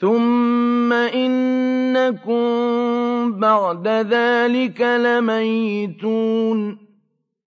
ثُمَّ إِنَّكُم بَعْدَ ذَٰلِكَ لَمَيِّتُونَ